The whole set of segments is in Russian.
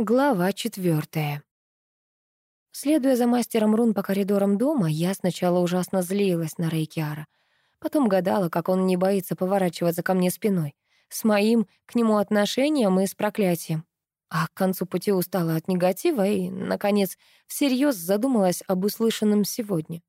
Глава четвертая. Следуя за мастером рун по коридорам дома, я сначала ужасно злилась на Рейкиара. Потом гадала, как он не боится поворачиваться ко мне спиной. С моим к нему отношением и с проклятием. А к концу пути устала от негатива и, наконец, всерьез задумалась об услышанном сегодня.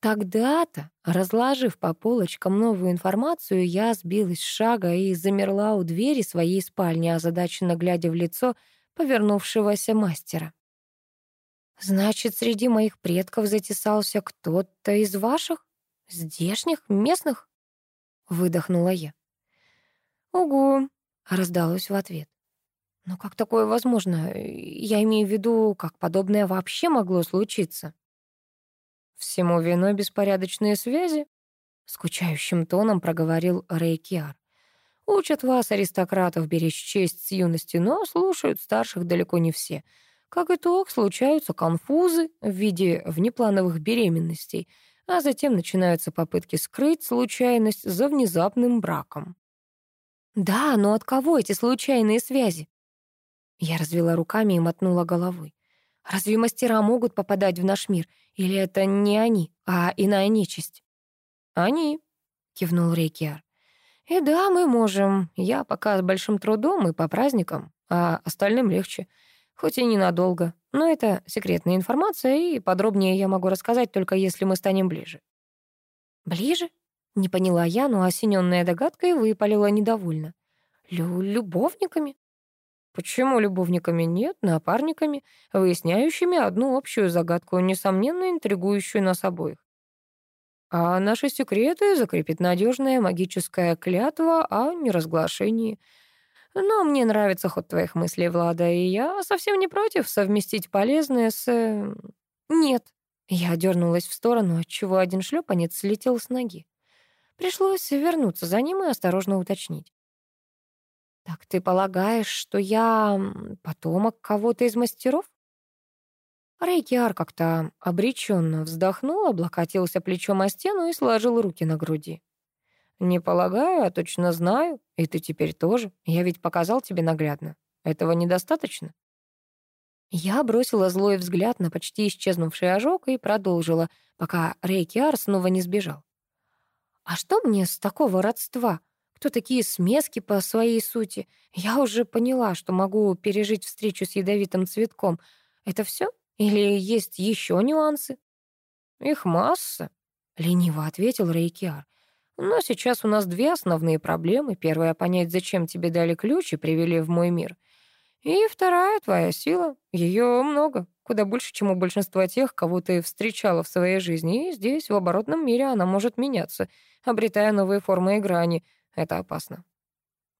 Тогда-то, разложив по полочкам новую информацию, я сбилась с шага и замерла у двери своей спальни, озадаченно глядя в лицо — повернувшегося мастера. «Значит, среди моих предков затесался кто-то из ваших? Здешних? Местных?» — выдохнула я. «Угу», — раздалось в ответ. «Но как такое возможно? Я имею в виду, как подобное вообще могло случиться?» «Всему виной беспорядочные связи», — скучающим тоном проговорил Рейкиар. Учат вас, аристократов, беречь честь с юности, но слушают старших далеко не все. Как итог, случаются конфузы в виде внеплановых беременностей, а затем начинаются попытки скрыть случайность за внезапным браком. «Да, но от кого эти случайные связи?» Я развела руками и мотнула головой. «Разве мастера могут попадать в наш мир? Или это не они, а иная нечисть?» «Они», — кивнул Рейкиар. И да, мы можем. Я пока с большим трудом и по праздникам, а остальным легче. Хоть и ненадолго. Но это секретная информация, и подробнее я могу рассказать только если мы станем ближе. Ближе? Не поняла я, но осенённая и выпалила недовольно. Лю любовниками? Почему любовниками нет, напарниками, выясняющими одну общую загадку, несомненно интригующую нас обоих? А наши секреты закрепит надежная магическая клятва о неразглашении. Но мне нравится ход твоих мыслей, Влада, и я совсем не против совместить полезное с... Э, нет. Я дернулась в сторону, отчего один шлепанец слетел с ноги. Пришлось вернуться за ним и осторожно уточнить. «Так ты полагаешь, что я потомок кого-то из мастеров?» Рейкиар как-то обреченно вздохнул, облокотился плечом о стену и сложил руки на груди. «Не полагаю, а точно знаю, и ты теперь тоже. Я ведь показал тебе наглядно. Этого недостаточно?» Я бросила злой взгляд на почти исчезнувший ожог и продолжила, пока Рейкиар снова не сбежал. «А что мне с такого родства? Кто такие смески по своей сути? Я уже поняла, что могу пережить встречу с ядовитым цветком. Это все? Или есть еще нюансы?» «Их масса», — лениво ответил Рейкиар. «Но сейчас у нас две основные проблемы. Первая — понять, зачем тебе дали ключ и привели в мой мир. И вторая — твоя сила. Ее много, куда больше, чем у большинства тех, кого ты встречала в своей жизни. И здесь, в оборотном мире, она может меняться, обретая новые формы и грани. Это опасно».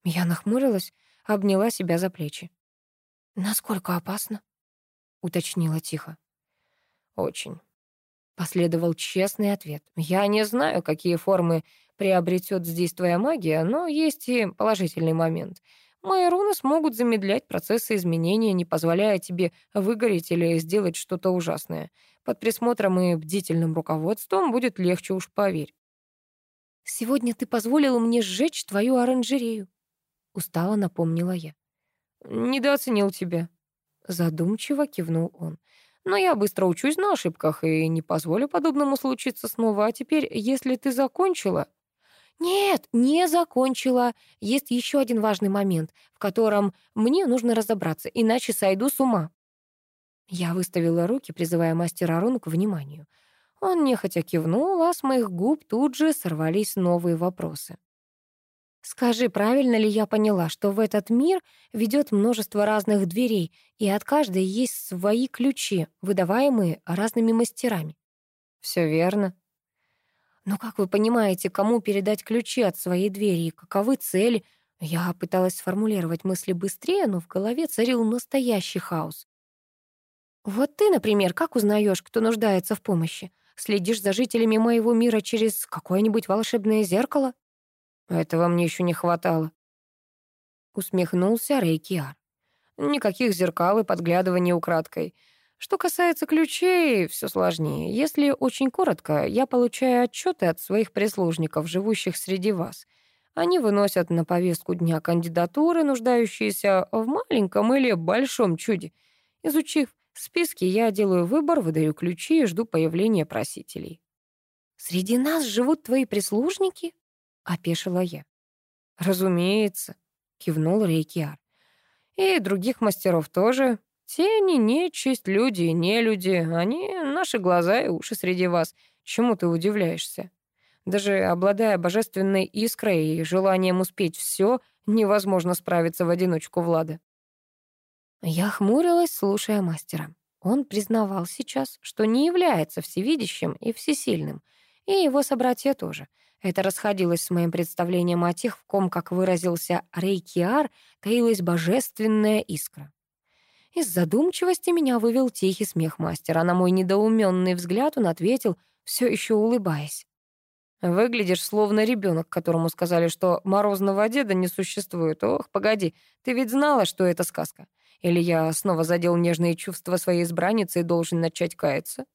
Я нахмурилась, обняла себя за плечи. «Насколько опасно?» — уточнила тихо. «Очень». Последовал честный ответ. «Я не знаю, какие формы приобретет здесь твоя магия, но есть и положительный момент. Мои руны смогут замедлять процессы изменения, не позволяя тебе выгореть или сделать что-то ужасное. Под присмотром и бдительным руководством будет легче, уж поверь». «Сегодня ты позволил мне сжечь твою оранжерею», — устало напомнила я. «Недооценил тебя», Задумчиво кивнул он. Но я быстро учусь на ошибках и не позволю подобному случиться снова. А теперь, если ты закончила... Нет, не закончила. Есть еще один важный момент, в котором мне нужно разобраться, иначе сойду с ума. Я выставила руки, призывая мастера рун к вниманию. Он нехотя кивнул, а с моих губ тут же сорвались новые вопросы. Скажи, правильно ли я поняла, что в этот мир ведет множество разных дверей, и от каждой есть свои ключи, выдаваемые разными мастерами? Все верно. Но как вы понимаете, кому передать ключи от своей двери и каковы цели? Я пыталась сформулировать мысли быстрее, но в голове царил настоящий хаос. Вот ты, например, как узнаешь, кто нуждается в помощи? Следишь за жителями моего мира через какое-нибудь волшебное зеркало? Этого мне еще не хватало. Усмехнулся Рейкиар. Никаких зеркал и подглядываний украдкой. Что касается ключей, все сложнее. Если очень коротко, я получаю отчеты от своих прислужников, живущих среди вас. Они выносят на повестку дня кандидатуры, нуждающиеся в маленьком или большом чуде. Изучив списки, я делаю выбор, выдаю ключи и жду появления просителей. «Среди нас живут твои прислужники?» А — опешила я. «Разумеется», — кивнул Рейкиар. «И других мастеров тоже. Те они нечисть, люди и нелюди. Они наши глаза и уши среди вас. Чему ты удивляешься?» Даже обладая божественной искрой и желанием успеть все, невозможно справиться в одиночку Влада. Я хмурилась, слушая мастера. Он признавал сейчас, что не является всевидящим и всесильным, и его собратья тоже — это расходилось с моим представлением о тех, в ком, как выразился Рейкиар, таилась божественная искра. Из задумчивости меня вывел тихий смех мастера, а на мой недоуменный взгляд он ответил, все еще улыбаясь. «Выглядишь словно ребенок, которому сказали, что морозного деда не существует. Ох, погоди, ты ведь знала, что это сказка. Или я снова задел нежные чувства своей избранницы и должен начать каяться?»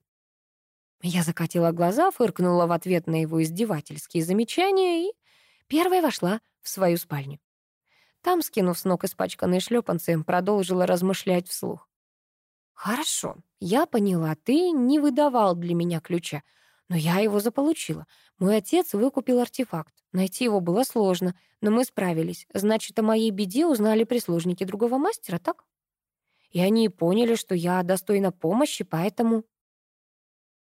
Я закатила глаза, фыркнула в ответ на его издевательские замечания и первой вошла в свою спальню. Там, скинув с ног испачканные шлепанцы, продолжила размышлять вслух. «Хорошо, я поняла, ты не выдавал для меня ключа, но я его заполучила. Мой отец выкупил артефакт. Найти его было сложно, но мы справились. Значит, о моей беде узнали прислужники другого мастера, так? И они поняли, что я достойна помощи, поэтому...»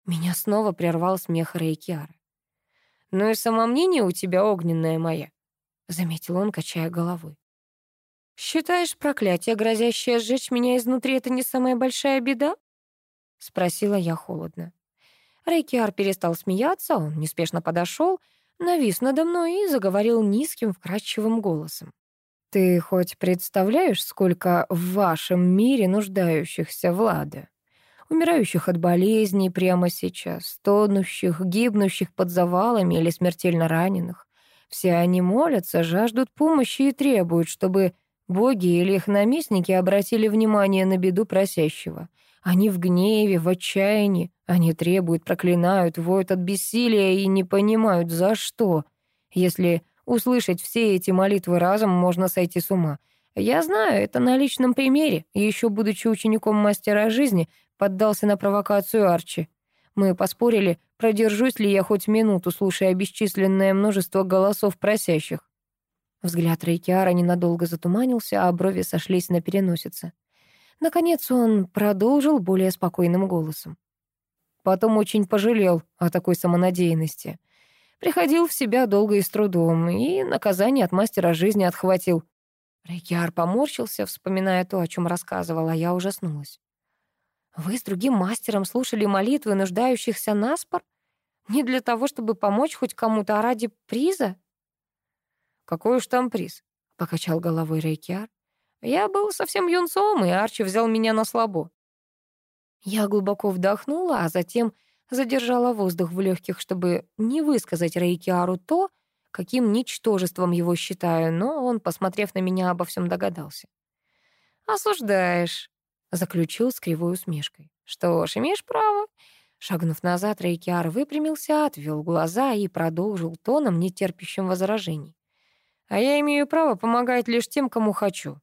Меня снова прервал смех Рейкиары. «Ну и самомнение у тебя огненное моя», — заметил он, качая головой. «Считаешь, проклятие, грозящее сжечь меня изнутри, это не самая большая беда?» — спросила я холодно. Рейкиар перестал смеяться, он неспешно подошел, навис надо мной и заговорил низким, вкрадчивым голосом. «Ты хоть представляешь, сколько в вашем мире нуждающихся в ладе?» умирающих от болезней прямо сейчас, тонущих, гибнущих под завалами или смертельно раненых. Все они молятся, жаждут помощи и требуют, чтобы боги или их наместники обратили внимание на беду просящего. Они в гневе, в отчаянии, они требуют, проклинают, воют от бессилия и не понимают, за что. Если услышать все эти молитвы разом, можно сойти с ума. Я знаю, это на личном примере. Еще будучи учеником мастера жизни, поддался на провокацию Арчи. Мы поспорили, продержусь ли я хоть минуту, слушая бесчисленное множество голосов просящих. Взгляд Рейкиара ненадолго затуманился, а брови сошлись на переносице. Наконец он продолжил более спокойным голосом. Потом очень пожалел о такой самонадеянности. Приходил в себя долго и с трудом, и наказание от мастера жизни отхватил. Рейкиар поморщился, вспоминая то, о чем рассказывала, а я ужаснулась. Вы с другим мастером слушали молитвы нуждающихся наспор? Не для того, чтобы помочь хоть кому-то, а ради приза?» «Какой уж там приз?» — покачал головой Рейкиар. «Я был совсем юнцом, и Арчи взял меня на слабо». Я глубоко вдохнула, а затем задержала воздух в легких, чтобы не высказать Рейкиару то, каким ничтожеством его считаю, но он, посмотрев на меня, обо всем догадался. «Осуждаешь», заключил с кривой усмешкой. «Что ж, имеешь право?» Шагнув назад, Рейкиар выпрямился, отвел глаза и продолжил тоном, нетерпящим возражений. «А я имею право помогать лишь тем, кому хочу,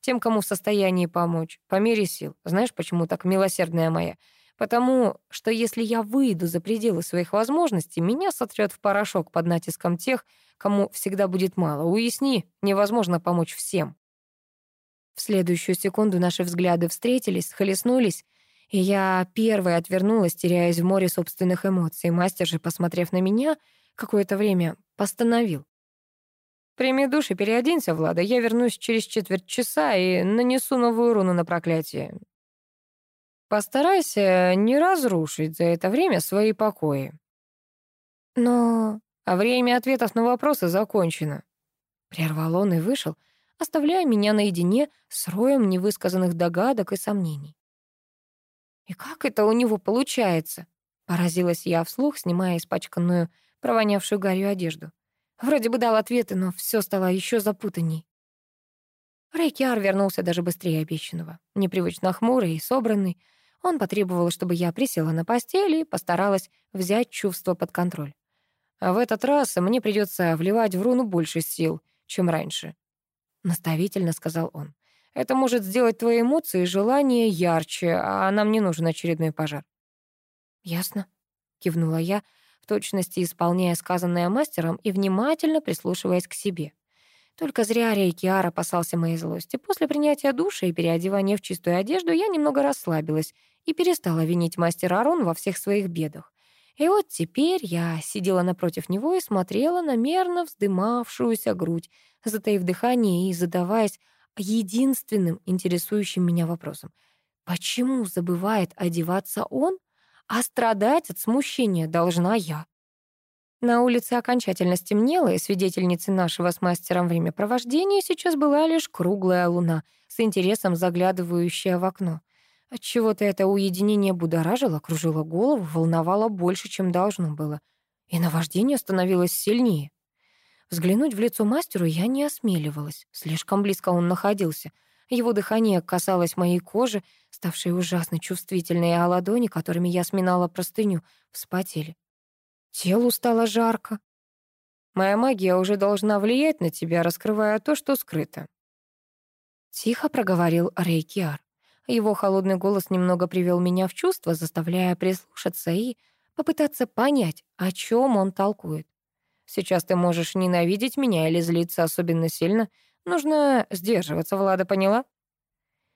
тем, кому в состоянии помочь, по мере сил. Знаешь, почему так, милосердная моя? Потому что если я выйду за пределы своих возможностей, меня сотрет в порошок под натиском тех, кому всегда будет мало. Уясни, невозможно помочь всем». В следующую секунду наши взгляды встретились, схолеснулись, и я первой отвернулась, теряясь в море собственных эмоций. Мастер же, посмотрев на меня, какое-то время постановил. «Прими душ и переоденься, Влада. Я вернусь через четверть часа и нанесу новую руну на проклятие. Постарайся не разрушить за это время свои покои». «Но...» «А время ответов на вопросы закончено». Прервал он и вышел — оставляя меня наедине с роем невысказанных догадок и сомнений. «И как это у него получается?» — поразилась я вслух, снимая испачканную, провонявшую гарью одежду. Вроде бы дал ответы, но все стало еще запутанней. Рейкиар вернулся даже быстрее обещанного. Непривычно хмурый и собранный, он потребовал, чтобы я присела на постель и постаралась взять чувство под контроль. А в этот раз мне придется вливать в руну больше сил, чем раньше. — наставительно сказал он. «Это может сделать твои эмоции и желания ярче, а нам не нужен очередной пожар». «Ясно», — кивнула я, в точности исполняя сказанное мастером и внимательно прислушиваясь к себе. Только зря Рейкиар опасался моей злости. После принятия душа и переодевания в чистую одежду я немного расслабилась и перестала винить мастера Арон во всех своих бедах. И вот теперь я сидела напротив него и смотрела на мерно вздымавшуюся грудь, затаив дыхание и задаваясь единственным интересующим меня вопросом. Почему забывает одеваться он, а страдать от смущения должна я? На улице окончательно стемнело, и свидетельницей нашего с мастером времяпровождения сейчас была лишь круглая луна, с интересом заглядывающая в окно. А Отчего-то это уединение будоражило, кружило голову, волновало больше, чем должно было. И наваждение становилось сильнее. Взглянуть в лицо мастеру я не осмеливалась. Слишком близко он находился. Его дыхание касалось моей кожи, ставшей ужасно чувствительной, а ладони, которыми я сминала простыню, вспотели. Телу стало жарко. «Моя магия уже должна влиять на тебя, раскрывая то, что скрыто», — тихо проговорил Рейкиар. Его холодный голос немного привел меня в чувство, заставляя прислушаться и попытаться понять, о чем он толкует. «Сейчас ты можешь ненавидеть меня или злиться особенно сильно. Нужно сдерживаться, Влада, поняла?»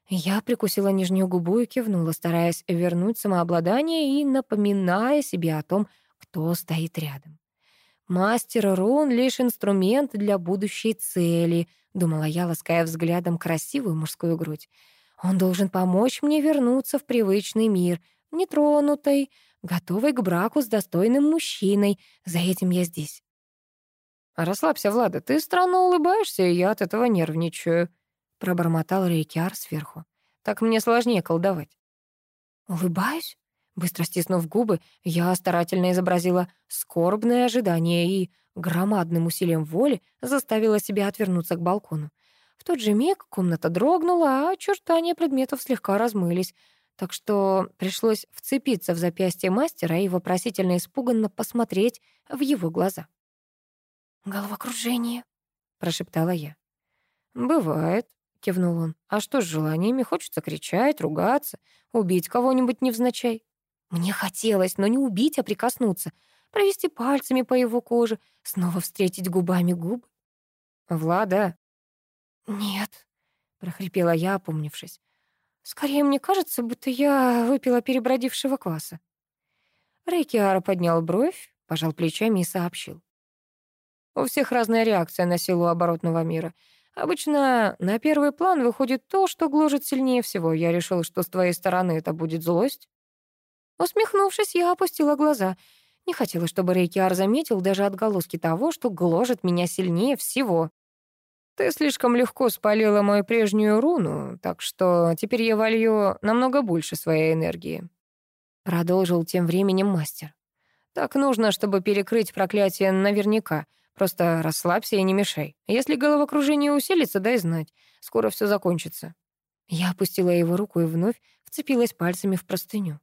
Я прикусила нижнюю губу и кивнула, стараясь вернуть самообладание и напоминая себе о том, кто стоит рядом. «Мастер рун — лишь инструмент для будущей цели», — думала я, лаская взглядом красивую мужскую грудь. Он должен помочь мне вернуться в привычный мир, нетронутой, готовой к браку с достойным мужчиной. За этим я здесь». «Расслабься, Влада, ты странно улыбаешься, и я от этого нервничаю», — пробормотал Рейкиар сверху. «Так мне сложнее колдовать». «Улыбаюсь?» Быстро стиснув губы, я старательно изобразила скорбное ожидание и громадным усилием воли заставила себя отвернуться к балкону. В тот же миг комната дрогнула, а очертания предметов слегка размылись, так что пришлось вцепиться в запястье мастера и вопросительно испуганно посмотреть в его глаза. «Головокружение», — прошептала я. «Бывает», — кивнул он. «А что с желаниями? Хочется кричать, ругаться, убить кого-нибудь невзначай». Мне хотелось, но не убить, а прикоснуться, провести пальцами по его коже, снова встретить губами губы. «Влада», «Нет», — прохрипела я, опомнившись. «Скорее, мне кажется, будто я выпила перебродившего кваса». Рейкиар поднял бровь, пожал плечами и сообщил. У всех разная реакция на силу оборотного мира. Обычно на первый план выходит то, что гложет сильнее всего. Я решил, что с твоей стороны это будет злость. Усмехнувшись, я опустила глаза. Не хотела, чтобы Рейкиар заметил даже отголоски того, что гложет меня сильнее всего. Ты слишком легко спалила мою прежнюю руну, так что теперь я волью намного больше своей энергии. Продолжил тем временем мастер. Так нужно, чтобы перекрыть проклятие наверняка. Просто расслабься и не мешай. Если головокружение усилится, дай знать. Скоро все закончится. Я опустила его руку и вновь вцепилась пальцами в простыню.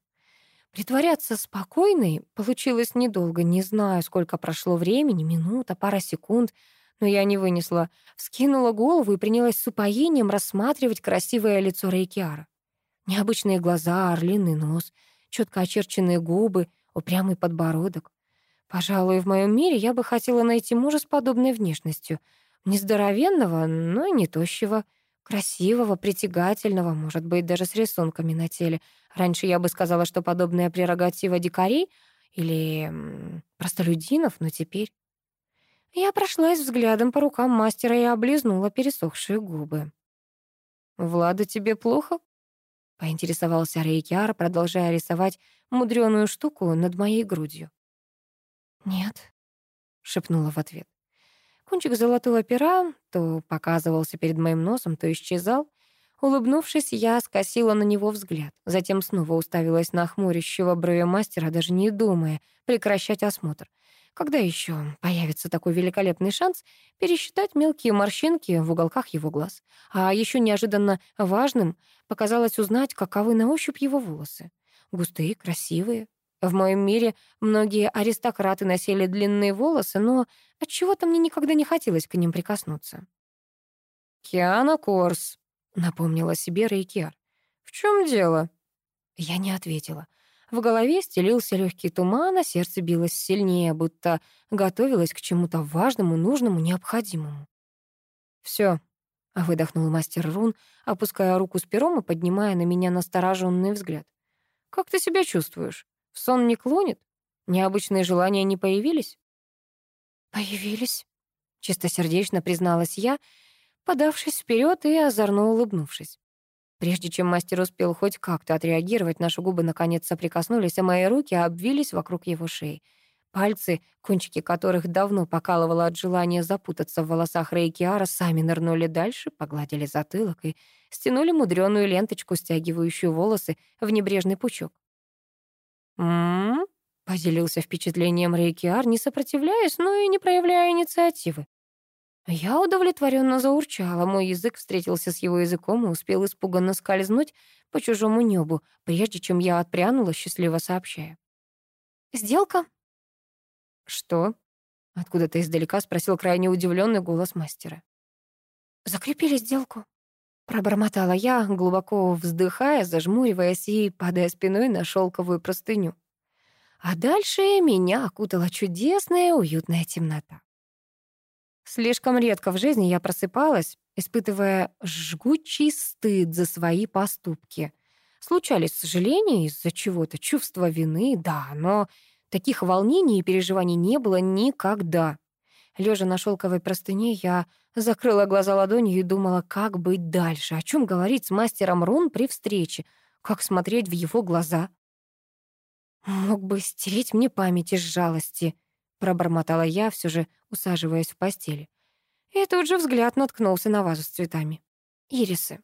Притворяться спокойной получилось недолго. Не знаю, сколько прошло времени, минута, пара секунд — но я не вынесла. Вскинула голову и принялась с упоением рассматривать красивое лицо Рейкиара. Необычные глаза, орлиный нос, четко очерченные губы, упрямый подбородок. Пожалуй, в моем мире я бы хотела найти мужа с подобной внешностью. Не здоровенного, но не тощего. Красивого, притягательного, может быть, даже с рисунками на теле. Раньше я бы сказала, что подобная прерогатива дикарей или простолюдинов, но теперь... Я прошлась взглядом по рукам мастера и облизнула пересохшие губы. «Влада, тебе плохо?» — поинтересовался Рейкиар, продолжая рисовать мудреную штуку над моей грудью. «Нет», — шепнула в ответ. Кончик золотого пера то показывался перед моим носом, то исчезал. Улыбнувшись, я скосила на него взгляд. Затем снова уставилась на хмурящего брови мастера, даже не думая прекращать осмотр — когда еще появится такой великолепный шанс пересчитать мелкие морщинки в уголках его глаз? А еще неожиданно важным показалось узнать, каковы на ощупь его волосы. Густые, красивые. В моем мире многие аристократы носили длинные волосы, но от чего то мне никогда не хотелось к ним прикоснуться. «Киана Корс», — напомнила себе Рейкиар. «В чем дело?» Я не ответила. В голове стелился легкий туман, а сердце билось сильнее, будто готовилось к чему-то важному, нужному, необходимому. Все, выдохнул мастер Рун, опуская руку с пером и поднимая на меня настороженный взгляд. «Как ты себя чувствуешь? В сон не клонит? Необычные желания не появились?» «Появились», — чистосердечно призналась я, подавшись вперед и озорно улыбнувшись. Прежде чем мастер успел хоть как-то отреагировать, наши губы наконец соприкоснулись, а мои руки обвились вокруг его шеи. Пальцы, кончики которых давно покалывало от желания запутаться в волосах Рейкиара, сами нырнули дальше, погладили затылок и стянули мудреную ленточку, стягивающую волосы, в небрежный пучок. «М-м-м», поделился впечатлением Рейкиар, не сопротивляясь, но и не проявляя инициативы. Я удовлетворенно заурчала. Мой язык встретился с его языком и успел испуганно скользнуть по чужому небу, прежде чем я отпрянула, счастливо сообщая. «Сделка?» «Что?» — откуда-то издалека спросил крайне удивленный голос мастера. «Закрепили сделку?» Пробормотала я, глубоко вздыхая, зажмуриваясь и падая спиной на шелковую простыню. А дальше меня окутала чудесная уютная темнота. Слишком редко в жизни я просыпалась, испытывая жгучий стыд за свои поступки. Случались сожаления из-за чего-то, чувство вины, да, но таких волнений и переживаний не было никогда. Лежа на шелковой простыне, я закрыла глаза ладонью и думала, как быть дальше, о чем говорить с мастером Рун при встрече, как смотреть в его глаза. «Мог бы стереть мне память из жалости», — пробормотала я, все же усаживаясь в постели. И тут же взгляд наткнулся на вазу с цветами. Ирисы.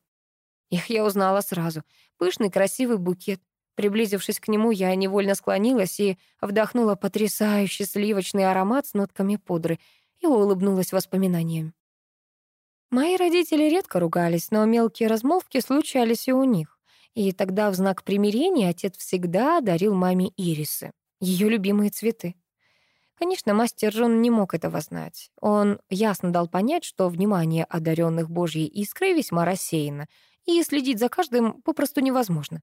Их я узнала сразу. Пышный красивый букет. Приблизившись к нему, я невольно склонилась и вдохнула потрясающий сливочный аромат с нотками пудры и улыбнулась воспоминаниям. Мои родители редко ругались, но мелкие размолвки случались и у них. И тогда в знак примирения отец всегда дарил маме ирисы, ее любимые цветы. Конечно, мастер Жон не мог этого знать. Он ясно дал понять, что внимание одаренных Божьей искрой весьма рассеяно, и следить за каждым попросту невозможно.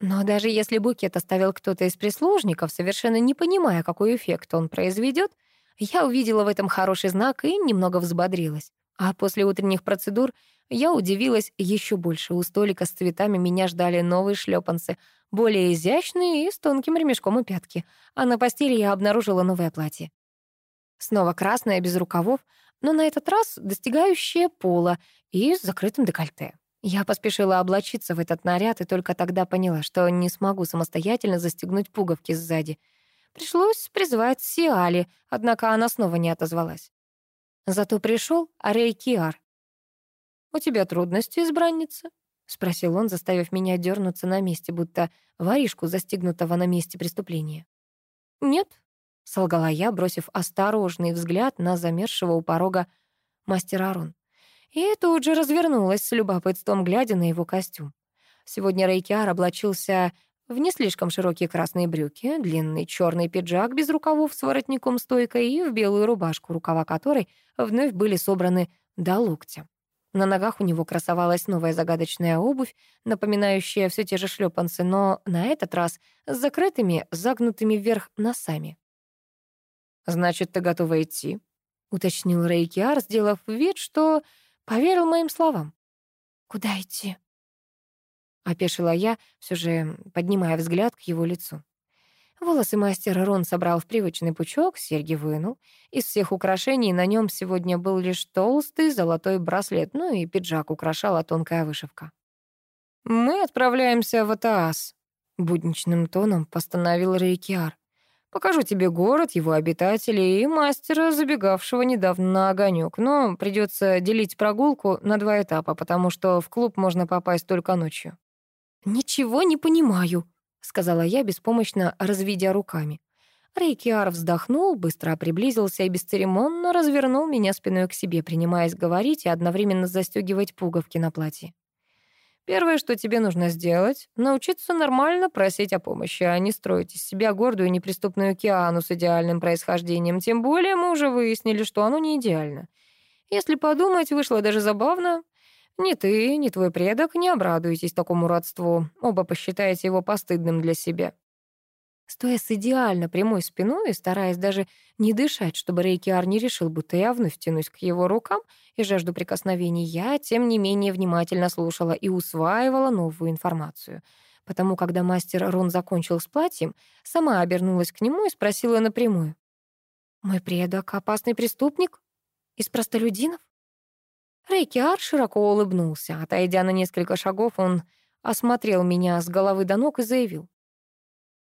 Но даже если букет оставил кто-то из прислужников, совершенно не понимая, какой эффект он произведет, я увидела в этом хороший знак и немного взбодрилась. А после утренних процедур я удивилась еще больше. У столика с цветами меня ждали новые шлепанцы, более изящные и с тонким ремешком у пятки. А на постели я обнаружила новое платье. Снова красное, без рукавов, но на этот раз достигающее пола и с закрытым декольте. Я поспешила облачиться в этот наряд и только тогда поняла, что не смогу самостоятельно застегнуть пуговки сзади. Пришлось призвать Сиали, однако она снова не отозвалась. Зато пришел Арей Киар, «У тебя трудности, избранница?» — спросил он, заставив меня дернуться на месте, будто воришку, застигнутого на месте преступления. «Нет», — солгала я, бросив осторожный взгляд на замерзшего у порога мастера Рун. И тут же развернулась с любопытством, глядя на его костюм. Сегодня Рейкиар облачился в не слишком широкие красные брюки, длинный черный пиджак без рукавов с воротником стойкой и в белую рубашку, рукава которой вновь были собраны до локтя. На ногах у него красовалась новая загадочная обувь, напоминающая все те же шлепанцы, но на этот раз с закрытыми, загнутыми вверх носами. «Значит, ты готова идти?» — уточнил Рейкиар, сделав вид, что поверил моим словам. «Куда идти?» — опешила я, все же поднимая взгляд к его лицу. Волосы мастера Рон собрал в привычный пучок, серьги вынул. Из всех украшений на нем сегодня был лишь толстый золотой браслет, ну и пиджак украшала тонкая вышивка. «Мы отправляемся в Атаас», — будничным тоном постановил Рейкиар. «Покажу тебе город, его обитателей и мастера, забегавшего недавно на огонек, но придется делить прогулку на два этапа, потому что в клуб можно попасть только ночью». «Ничего не понимаю», — сказала я, беспомощно разведя руками. Рейкиаров вздохнул, быстро приблизился и бесцеремонно развернул меня спиной к себе, принимаясь говорить и одновременно застегивать пуговки на платье. «Первое, что тебе нужно сделать — научиться нормально просить о помощи, а не строить из себя гордую неприступную океану с идеальным происхождением. Тем более мы уже выяснили, что оно не идеально. Если подумать, вышло даже забавно. Ни ты, ни твой предок не обрадуетесь такому родству. Оба посчитаете его постыдным для себя. Стоя с идеально прямой спиной и стараясь даже не дышать, чтобы Рейкиар не решил, будто я вновь тянусь к его рукам и жажду прикосновений, я, тем не менее, внимательно слушала и усваивала новую информацию. Потому, когда мастер Рон закончил с платьем, сама обернулась к нему и спросила напрямую. «Мой предок — опасный преступник? Из простолюдинов?» Рейкиар широко улыбнулся. Отойдя на несколько шагов, он осмотрел меня с головы до ног и заявил.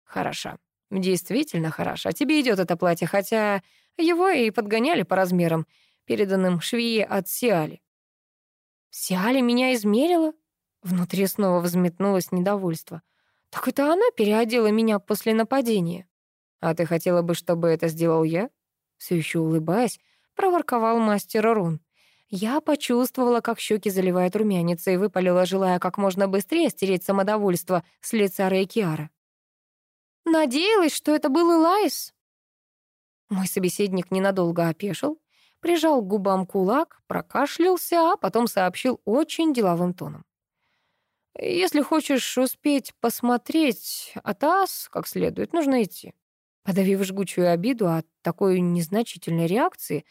«Хороша. Действительно хороша. Тебе идет это платье, хотя его и подгоняли по размерам, переданным швее от Сиали». «Сиали меня измерила?» Внутри снова взметнулось недовольство. «Так это она переодела меня после нападения». «А ты хотела бы, чтобы это сделал я?» Все еще улыбаясь, проворковал мастер Рун. Я почувствовала, как щеки заливает румянец, и выпалила, желая как можно быстрее стереть самодовольство с лица Рейкиара. «Надеялась, что это был Элайс?» Мой собеседник ненадолго опешил, прижал к губам кулак, прокашлялся, а потом сообщил очень деловым тоном. «Если хочешь успеть посмотреть Атас как следует, нужно идти». Подавив жгучую обиду от такой незначительной реакции,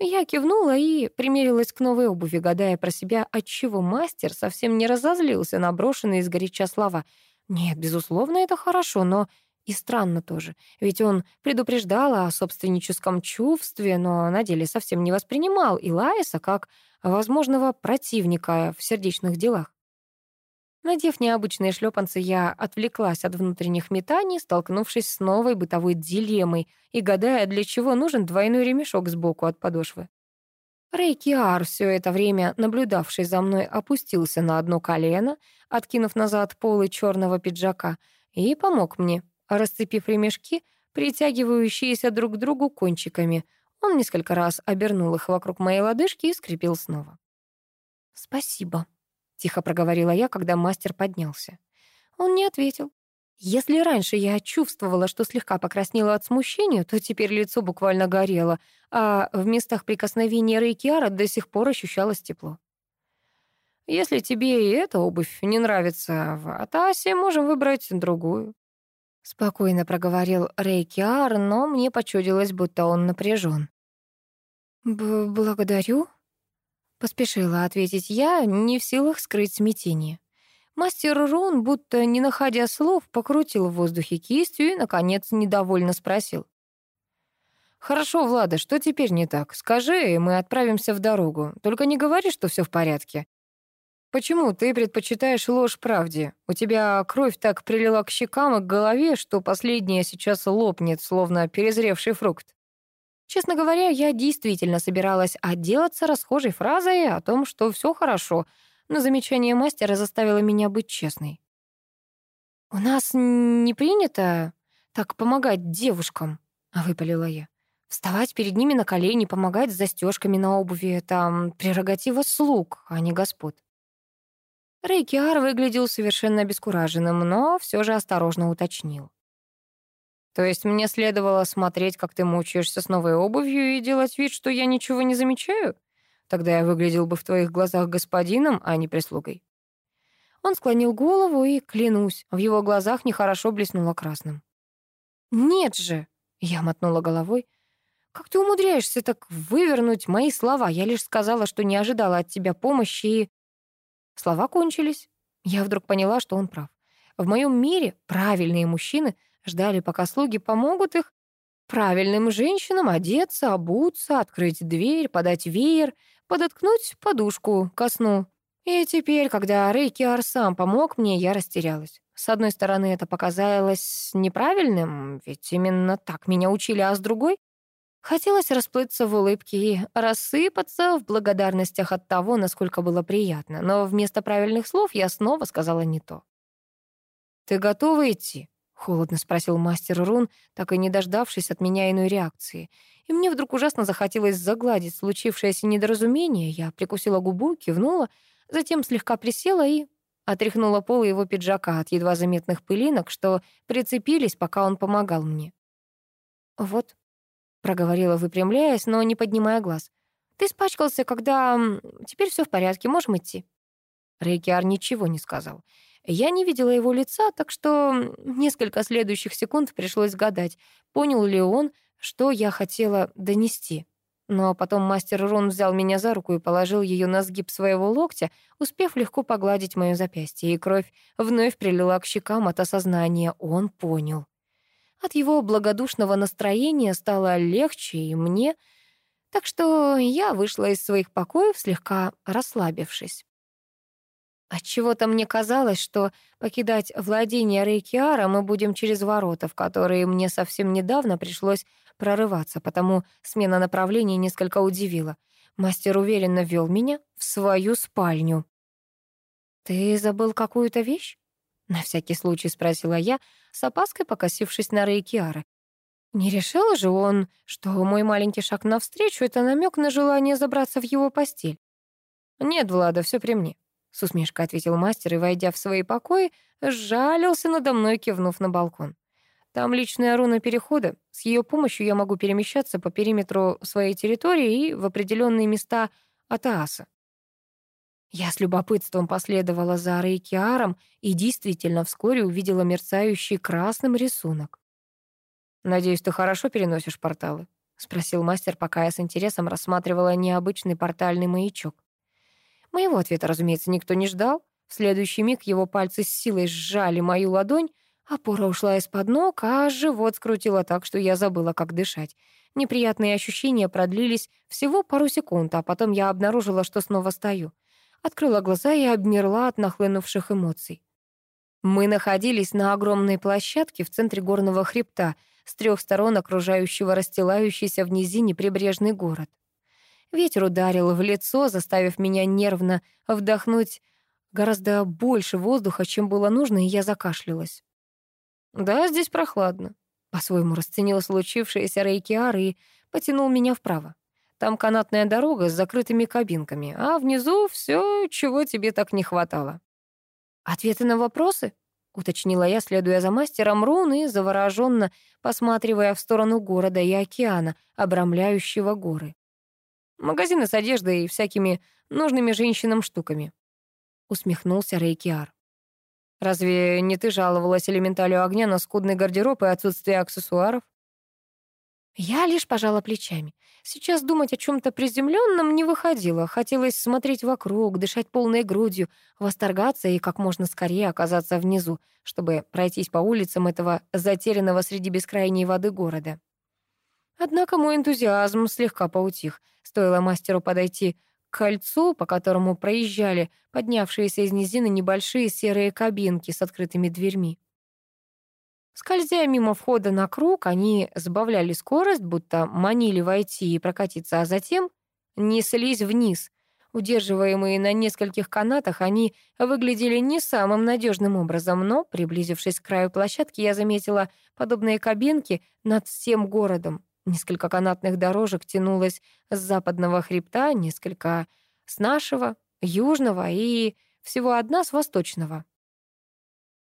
я кивнула и примерилась к новой обуви, гадая про себя, отчего мастер совсем не разозлился на брошенные изгоряча слова. Нет, безусловно, это хорошо, но и странно тоже, ведь он предупреждал о собственническом чувстве, но на деле совсем не воспринимал Илаиса как возможного противника в сердечных делах. Надев необычные шлепанцы, я отвлеклась от внутренних метаний, столкнувшись с новой бытовой дилеммой и гадая, для чего нужен двойной ремешок сбоку от подошвы. Рейкиар, все это время наблюдавший за мной, опустился на одно колено, откинув назад полы черного пиджака, и помог мне, расцепив ремешки, притягивающиеся друг к другу кончиками. Он несколько раз обернул их вокруг моей лодыжки и скрепил снова. «Спасибо», — тихо проговорила я, когда мастер поднялся. Он не ответил. Если раньше я чувствовала, что слегка покраснела от смущения, то теперь лицо буквально горело, а в местах прикосновения Рейкиара до сих пор ощущалось тепло. «Если тебе и эта обувь не нравится в Атасе, можем выбрать другую». Спокойно проговорил Рейкиар, но мне почудилось, будто он напряжен. «Благодарю», Поспешила ответить я, не в силах скрыть смятение. Мастер Рон, будто не находя слов, покрутил в воздухе кистью и, наконец, недовольно спросил. «Хорошо, Влада, что теперь не так? Скажи, и мы отправимся в дорогу. Только не говори, что все в порядке. Почему ты предпочитаешь ложь правде? У тебя кровь так прилила к щекам и к голове, что последняя сейчас лопнет, словно перезревший фрукт. Честно говоря, я действительно собиралась отделаться расхожей фразой о том, что все хорошо, но замечание мастера заставило меня быть честной. «У нас не принято так помогать девушкам», — выпалила я. «Вставать перед ними на колени, помогать с застежками на обуви — это прерогатива слуг, а не господ». Рейкиар выглядел совершенно обескураженным, но все же осторожно уточнил. То есть мне следовало смотреть, как ты мучаешься с новой обувью и делать вид, что я ничего не замечаю? Тогда я выглядел бы в твоих глазах господином, а не прислугой». Он склонил голову и, клянусь, в его глазах нехорошо блеснуло красным. «Нет же!» — я мотнула головой. «Как ты умудряешься так вывернуть мои слова? Я лишь сказала, что не ожидала от тебя помощи, и...» Слова кончились. Я вдруг поняла, что он прав. В моем мире правильные мужчины ждали, пока слуги помогут их правильным женщинам одеться, обуться, открыть дверь, подать веер, подоткнуть подушку ко сну. И теперь, когда Рейки Арсам помог мне, я растерялась. С одной стороны, это показалось неправильным, ведь именно так меня учили, а с другой Хотелось расплыться в улыбке и рассыпаться в благодарностях от того, насколько было приятно, но вместо правильных слов я снова сказала не то. «Ты готова идти?» — холодно спросил мастер Рун, так и не дождавшись от меня иной реакции. И мне вдруг ужасно захотелось загладить случившееся недоразумение. Я прикусила губу, кивнула, затем слегка присела и отряхнула пол его пиджака от едва заметных пылинок, что прицепились, пока он помогал мне. «Вот», — проговорила, выпрямляясь, но не поднимая глаз. «Ты испачкался, когда... Теперь все в порядке, можем идти». Рейкиар ничего не сказал. «Я я не видела его лица, так что несколько следующих секунд пришлось гадать, понял ли он, что я хотела донести. Но потом мастер Рон взял меня за руку и положил ее на сгиб своего локтя, успев легко погладить моё запястье, и кровь вновь прилила к щекам от осознания. Он понял. От его благодушного настроения стало легче и мне, так что я вышла из своих покоев, слегка расслабившись. Отчего-то мне казалось, что покидать владение Рейкиара мы будем через ворота, в которые мне совсем недавно пришлось прорываться, потому смена направления несколько удивила. Мастер уверенно вел меня в свою спальню. «Ты забыл какую-то вещь?» — на всякий случай спросила я, с опаской покосившись на Рейкиара. Не решил же он, что мой маленький шаг навстречу — это намек на желание забраться в его постель. «Нет, Влада, все при мне», с усмешкой ответил мастер и, войдя в свои покои, жалился надо мной, кивнув на балкон. Там личная руна перехода. С ее помощью я могу перемещаться по периметру своей территории и в определенные места Атааса. Я с любопытством последовала за Рейкиаром и действительно вскоре увидела мерцающий красным рисунок. «Надеюсь, ты хорошо переносишь порталы?» — спросил мастер, пока я с интересом рассматривала необычный портальный маячок. Моего ответа, разумеется, никто не ждал. В следующий миг его пальцы с силой сжали мою ладонь, а опора ушла из-под ног, а живот скрутило так, что я забыла, как дышать. Неприятные ощущения продлились всего пару секунд, а потом я обнаружила, что снова стою. Открыла глаза и обмерла от нахлынувших эмоций. Мы находились на огромной площадке в центре горного хребта, с трех сторон окружающего расстилающийся в низине прибрежный город. Ветер ударил в лицо, заставив меня нервно вдохнуть гораздо больше воздуха, чем было нужно, и я закашлялась. «Да, здесь прохладно», — по-своему расценил случившееся Рейкиар и потянул меня вправо. Там канатная дорога с закрытыми кабинками, а внизу все, чего тебе так не хватало. «Ответы на вопросы?» — уточнила я, следуя за мастером рун и завороженно посматривая в сторону города и океана, обрамляющего горы. Магазины с одеждой и всякими нужными женщинам штуками». Усмехнулся Рейкиар. «Разве не ты жаловалась элементалю огня на скудный гардероб и отсутствие аксессуаров?» Я лишь пожала плечами. Сейчас думать о чем то приземленном не выходило. Хотелось смотреть вокруг, дышать полной грудью, восторгаться и как можно скорее оказаться внизу, чтобы пройтись по улицам этого затерянного среди бескрайней воды города. Однако мой энтузиазм слегка поутих. Стоило мастеру подойти к кольцу, по которому проезжали поднявшиеся из низины небольшие серые кабинки с открытыми дверьми. Скользя мимо входа на круг, они сбавляли скорость, будто манили войти и прокатиться, а затем неслись вниз. Удерживаемые на нескольких канатах, они выглядели не самым надежным образом, но, приблизившись к краю площадки, я заметила подобные кабинки над всем городом. Несколько канатных дорожек тянулось с западного хребта, несколько с нашего, южного и всего одна с восточного.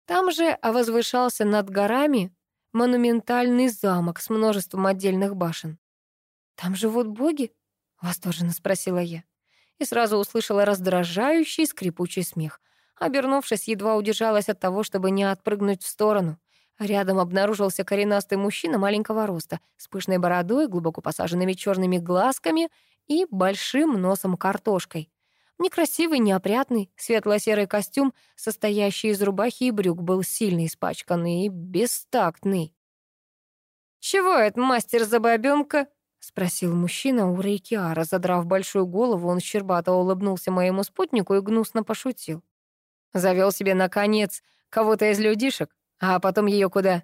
Там же возвышался над горами монументальный замок с множеством отдельных башен. «Там живут боги?» — восторженно спросила я. И сразу услышала раздражающий скрипучий смех. Обернувшись, едва удержалась от того, чтобы не отпрыгнуть в сторону. Рядом обнаружился коренастый мужчина маленького роста, с пышной бородой, глубоко посаженными черными глазками и большим носом-картошкой. Некрасивый, неопрятный, светло-серый костюм, состоящий из рубахи и брюк, был сильно испачкан и бестактный. «Чего это мастер за бабёнка?» — спросил мужчина у Рейкиара. Задрав большую голову, он щербато улыбнулся моему спутнику и гнусно пошутил. «Завёл себе, наконец, кого-то из людишек а потом ее куда?»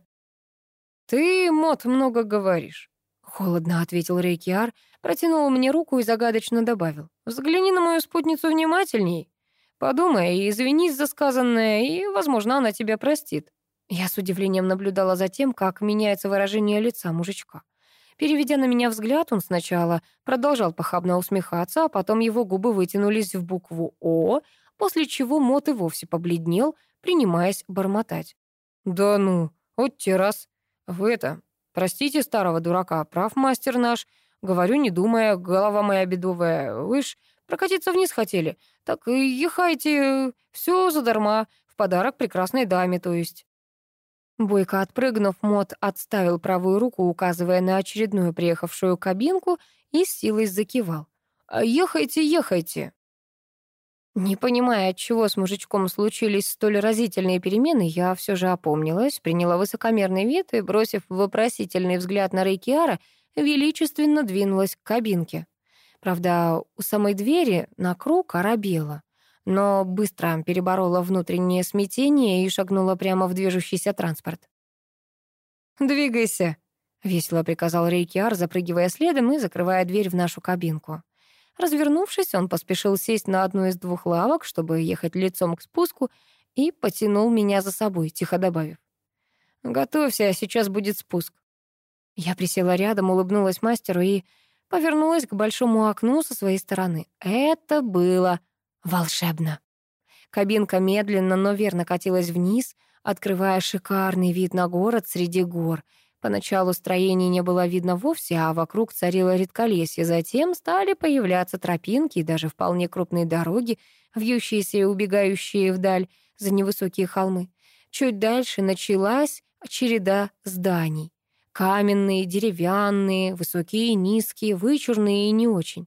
«Ты, Мот, много говоришь», — холодно ответил Рейкиар, протянул мне руку и загадочно добавил. «Взгляни на мою спутницу внимательней. Подумай и извинись за сказанное, и, возможно, она тебя простит». Я с удивлением наблюдала за тем, как меняется выражение лица мужичка. Переведя на меня взгляд, он сначала продолжал похабно усмехаться, а потом его губы вытянулись в букву «О», после чего Мот и вовсе побледнел, принимаясь бормотать. «Да ну, вот те раз. Вы это, простите старого дурака, прав мастер наш. Говорю, не думая, голова моя бедовая. Вы ж прокатиться вниз хотели. Так и ехайте, все задарма, в подарок прекрасной даме, то есть». Бойко, отпрыгнув, Мот отставил правую руку, указывая на очередную приехавшую кабинку, и с силой закивал. «Ехайте, ехайте!» Не понимая, отчего с мужичком случились столь разительные перемены, я все же опомнилась, приняла высокомерный вид и, бросив вопросительный взгляд на Рейкиара, величественно двинулась к кабинке. Правда, у самой двери на круг оробела, но быстро переборола внутреннее смятение и шагнула прямо в движущийся транспорт. «Двигайся!» — весело приказал Рейкиар, запрыгивая следом и закрывая дверь в нашу кабинку. Развернувшись, он поспешил сесть на одну из двух лавок, чтобы ехать лицом к спуску, и потянул меня за собой, тихо добавив. «Готовься, а сейчас будет спуск». Я присела рядом, улыбнулась мастеру и повернулась к большому окну со своей стороны. Это было волшебно. Кабинка медленно, но верно катилась вниз, открывая шикарный вид на город среди гор — Поначалу строений не было видно вовсе, а вокруг царило редколесье. Затем стали появляться тропинки и даже вполне крупные дороги, вьющиеся и убегающие вдаль за невысокие холмы. Чуть дальше началась череда зданий. Каменные, деревянные, высокие низкие, вычурные и не очень.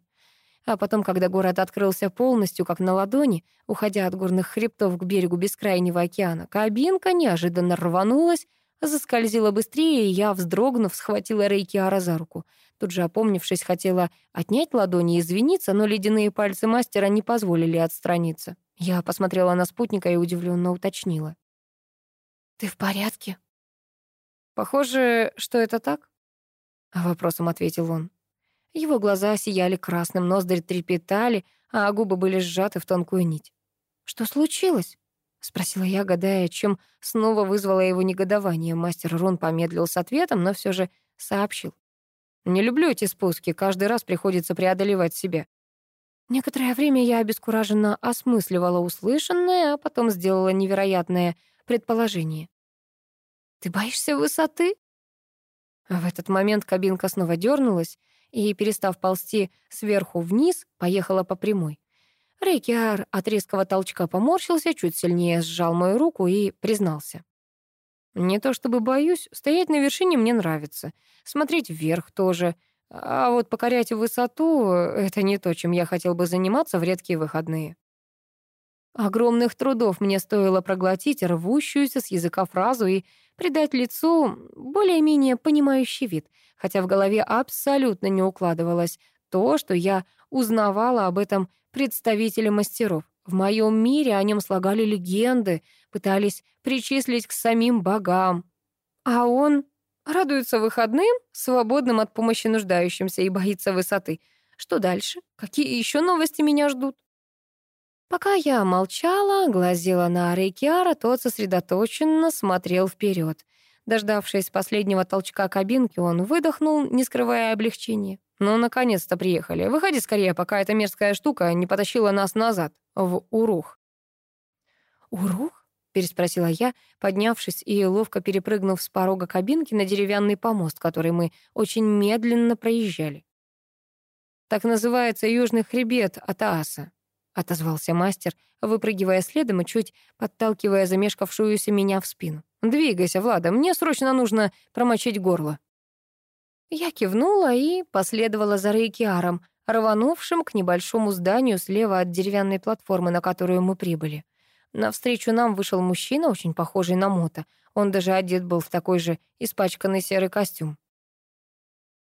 А потом, когда город открылся полностью, как на ладони, уходя от горных хребтов к берегу бескрайнего океана, кабинка неожиданно рванулась, Заскользила быстрее, и я, вздрогнув, схватила Рейкиара за руку. Тут же, опомнившись, хотела отнять ладони и извиниться, но ледяные пальцы мастера не позволили отстраниться. Я посмотрела на спутника и удивленно уточнила. «Ты в порядке?» «Похоже, что это так?» Вопросом ответил он. Его глаза сияли красным, ноздри трепетали, а губы были сжаты в тонкую нить. «Что случилось?» — спросила я, гадая, чем снова вызвало его негодование. Мастер Рон помедлил с ответом, но все же сообщил. «Не люблю эти спуски, каждый раз приходится преодолевать себя». Некоторое время я обескураженно осмысливала услышанное, а потом сделала невероятное предположение. «Ты боишься высоты?» В этот момент кабинка снова дернулась и, перестав ползти сверху вниз, поехала по прямой. Рейкиар от резкого толчка поморщился, чуть сильнее сжал мою руку и признался. «Не то чтобы боюсь, стоять на вершине мне нравится. Смотреть вверх тоже. А вот покорять высоту — это не то, чем я хотел бы заниматься в редкие выходные». Огромных трудов мне стоило проглотить рвущуюся с языка фразу и придать лицу более-менее понимающий вид, хотя в голове абсолютно не укладывалось, то, что я узнавала об этом представителе мастеров. В моем мире о нем слагали легенды, пытались причислить к самим богам. А он радуется выходным, свободным от помощи нуждающимся и боится высоты. Что дальше? Какие еще новости меня ждут? Пока я молчала, глазела на Рейкиара, тот сосредоточенно смотрел вперед. Дождавшись последнего толчка кабинки, он выдохнул, не скрывая облегчения. «Ну, наконец-то приехали. Выходи скорее, пока эта мерзкая штука не потащила нас назад, в Урух». «Урух?» — переспросила я, поднявшись и ловко перепрыгнув с порога кабинки на деревянный помост, который мы очень медленно проезжали. «Так называется южный хребет Атааса», — отозвался мастер, выпрыгивая следом и чуть подталкивая замешкавшуюся меня в спину. «Двигайся, Влада, мне срочно нужно промочить горло». Я кивнула и последовала за Рейкиаром, рванувшим к небольшому зданию слева от деревянной платформы, на которую мы прибыли. Навстречу нам вышел мужчина, очень похожий на Мота. Он даже одет был в такой же испачканный серый костюм.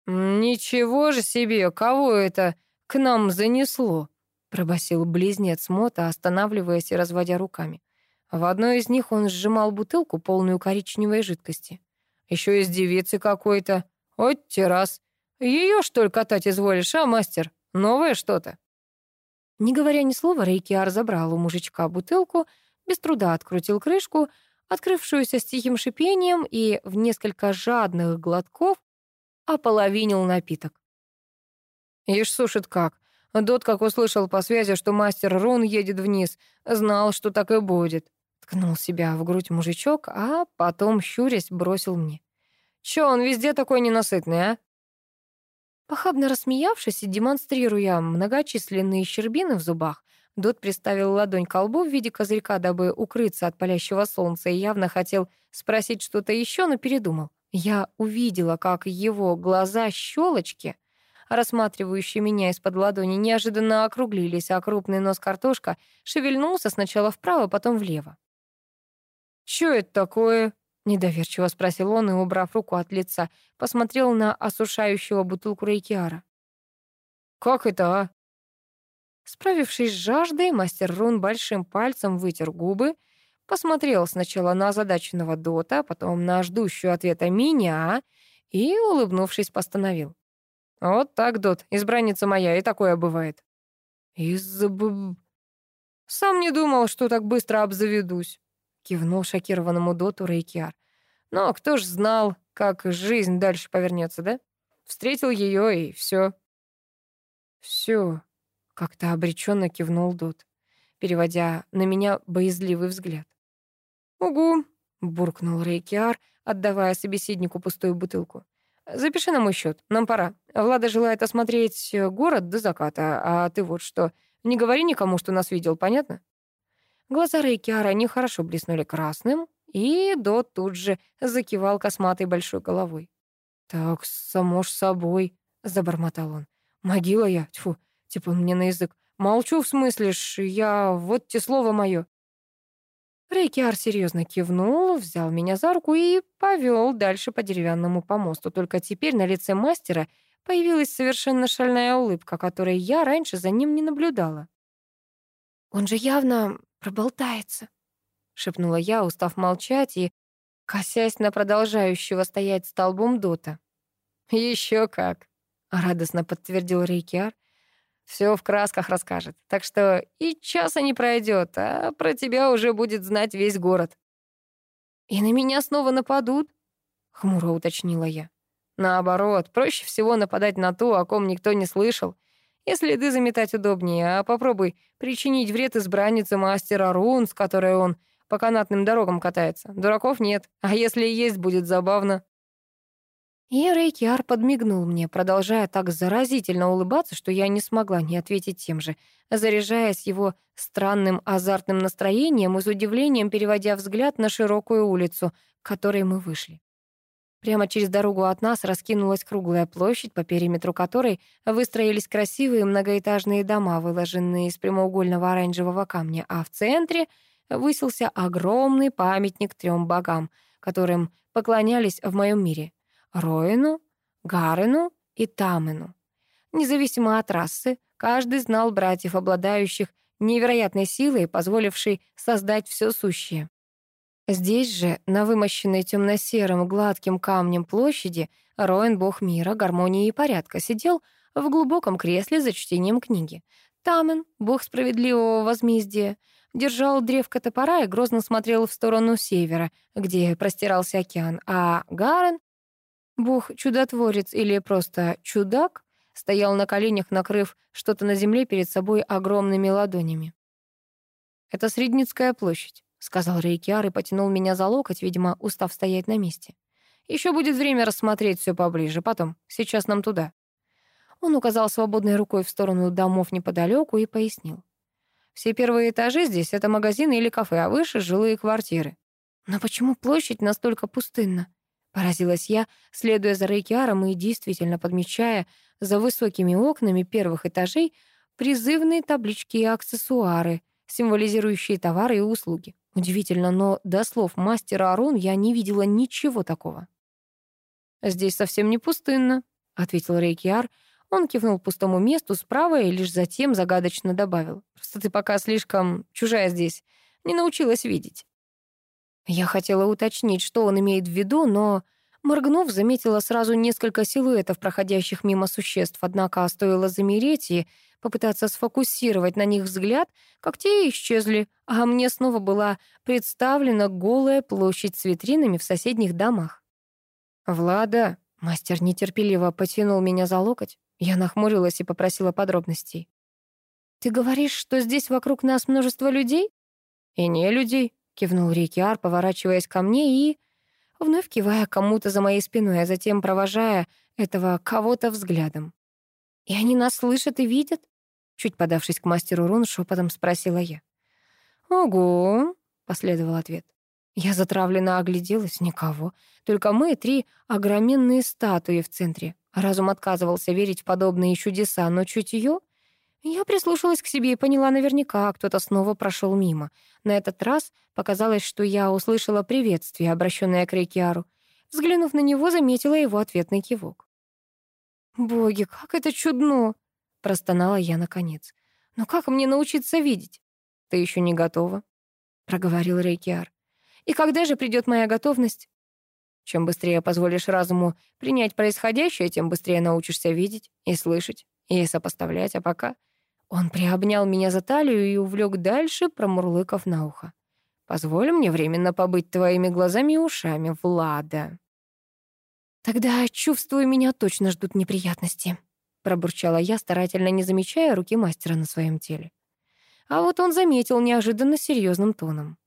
«Ничего же себе! Кого это к нам занесло?» — пробасил близнец Мота, останавливаясь и разводя руками. В одной из них он сжимал бутылку, полную коричневой жидкости. «Еще из девицы какой-то. «Отти раз. Ее что ли катать изволишь, а, мастер? Новое что-то?» Не говоря ни слова, Рейкиар забрал у мужичка бутылку, без труда открутил крышку, открывшуюся с тихим шипением и в несколько жадных глотков ополовинил напиток. «Ишь, сушит как. Дот, как услышал по связи, что мастер Рун едет вниз, знал, что так и будет». Ткнул себя в грудь мужичок, а потом, щурясь, бросил мне. Чё, он везде такой ненасытный, а?» Похабно рассмеявшись, и демонстрируя многочисленные щербины в зубах, Дот приставил ладонь к колбу в виде козырька, дабы укрыться от палящего солнца, и явно хотел спросить что-то еще, но передумал. Я увидела, как его глаза-щелочки, рассматривающие меня из-под ладони, неожиданно округлились, а крупный нос картошка шевельнулся сначала вправо, потом влево. «Чё это такое?» Недоверчиво спросил он и, убрав руку от лица, посмотрел на осушающего бутылку Рейкиара. «Как это, а?» Справившись с жаждой, мастер Рун большим пальцем вытер губы, посмотрел сначала на озадаченного Дота, потом на ждущую ответа меня а, и, улыбнувшись, постановил. «Вот так, Дот, избранница моя, и такое бывает». «Из-за...» «Сам не думал, что так быстро обзаведусь» кивнул шокированному доту Рейкиар. Но «Ну, а кто ж знал, как жизнь дальше повернется, да? Встретил ее и все. Все, как-то обреченно кивнул Дот, переводя на меня боязливый взгляд. Угу, буркнул Рейкиар, отдавая собеседнику пустую бутылку. Запиши на мой счет, нам пора. Влада желает осмотреть город до заката, а ты вот что, не говори никому, что нас видел, понятно? Глаза Рейкиара нехорошо блеснули красным, и До тут же закивал косматой большой головой. «Так, само ж собой», — забормотал он. «Могила я, тьфу, типа мне на язык. Молчу, в смысле ж, я, вот те слово мое». Рейкиар серьезно кивнул, взял меня за руку и повел дальше по деревянному помосту. Только теперь на лице мастера появилась совершенно шальная улыбка, которой я раньше за ним не наблюдала. Он же явно проболтается», — шепнула я, устав молчать и косясь на продолжающего стоять столбом Дота. «Еще как», — радостно подтвердил Рейкиар. «Все в красках расскажет, так что и часа не пройдет, а про тебя уже будет знать весь город». «И на меня снова нападут?» — хмуро уточнила я. «Наоборот, проще всего нападать на ту, о ком никто не слышал, если ты заметать удобнее, а попробуй причинить вред избраннице мастера рун, с которой он по канатным дорогам катается. Дураков нет, а если есть, будет забавно». И Рейкиар подмигнул мне, продолжая так заразительно улыбаться, что я не смогла не ответить тем же, заряжаясь его странным азартным настроением и с удивлением переводя взгляд на широкую улицу, к которой мы вышли. Прямо через дорогу от нас раскинулась круглая площадь, по периметру которой выстроились красивые многоэтажные дома, выложенные из прямоугольного оранжевого камня, а в центре высился огромный памятник трем богам, которым поклонялись в моем мире — Роину, Гарину и Тамину. Независимо от расы, каждый знал братьев, обладающих невероятной силой, позволившей создать все сущее. Здесь же, на вымощенной темно-серым гладким камнем площади, Роэн, бог мира, гармонии и порядка, сидел в глубоком кресле за чтением книги. Тамен, бог справедливого возмездия, держал древко топора и грозно смотрел в сторону севера, где простирался океан, а Гарен, бог-чудотворец или просто чудак, стоял на коленях, накрыв что-то на земле перед собой огромными ладонями. «Это Средницкая площадь», сказал Рейкиар и потянул меня за локоть, видимо, устав стоять на месте. Еще будет время рассмотреть все поближе, потом. Сейчас нам туда». Он указал свободной рукой в сторону домов неподалеку и пояснил. «Все первые этажи здесь — это магазины или кафе, а выше — жилые квартиры». «Но почему площадь настолько пустынна?» Поразилась я, следуя за Рейкиаром и действительно подмечая за высокими окнами первых этажей призывные таблички и аксессуары, символизирующие товары и услуги. Удивительно, но до слов мастера Арон я не видела ничего такого. «Здесь совсем не пустынно», — ответил Рейкиар. Он кивнул пустому месту справа и лишь затем загадочно добавил. «Просто ты пока слишком чужая здесь, не научилась видеть». Я хотела уточнить, что он имеет в виду, но, моргнув, заметила сразу несколько силуэтов, проходящих мимо существ. Однако стоило замереть и попытаться сфокусировать на них взгляд, как те исчезли, а мне снова была представлена голая площадь с витринами в соседних домах. «Влада!» — мастер нетерпеливо потянул меня за локоть. Я нахмурилась и попросила подробностей. «Ты говоришь, что здесь вокруг нас множество людей?» «И не людей», — кивнул Рикиар, поворачиваясь ко мне и... вновь кивая кому-то за моей спиной, а затем провожая этого кого-то взглядом. «И они нас слышат и видят?» Чуть подавшись к мастеру рун, шепотом спросила я. «Ого!» — последовал ответ. Я затравленно огляделась, никого. Только мы три огроменные статуи в центре. Разум отказывался верить в подобные чудеса, но чутье... Я прислушалась к себе и поняла наверняка, кто-то снова прошел мимо. На этот раз показалось, что я услышала приветствие, обращенное к Рейкиару. Взглянув на него, заметила его ответный кивок. «Боги, как это чудно!» простонала я наконец. «Но как мне научиться видеть?» «Ты еще не готова», — проговорил Рейкиар. «И когда же придет моя готовность?» «Чем быстрее позволишь разуму принять происходящее, тем быстрее научишься видеть и слышать, и сопоставлять, а пока...» Он приобнял меня за талию и увлек дальше, промурлыков на ухо. «Позволь мне временно побыть твоими глазами и ушами, Влада». «Тогда, чувствую, меня точно ждут неприятности», Пробурчала я, старательно не замечая руки мастера на своем теле. А вот он заметил неожиданно серьезным тоном.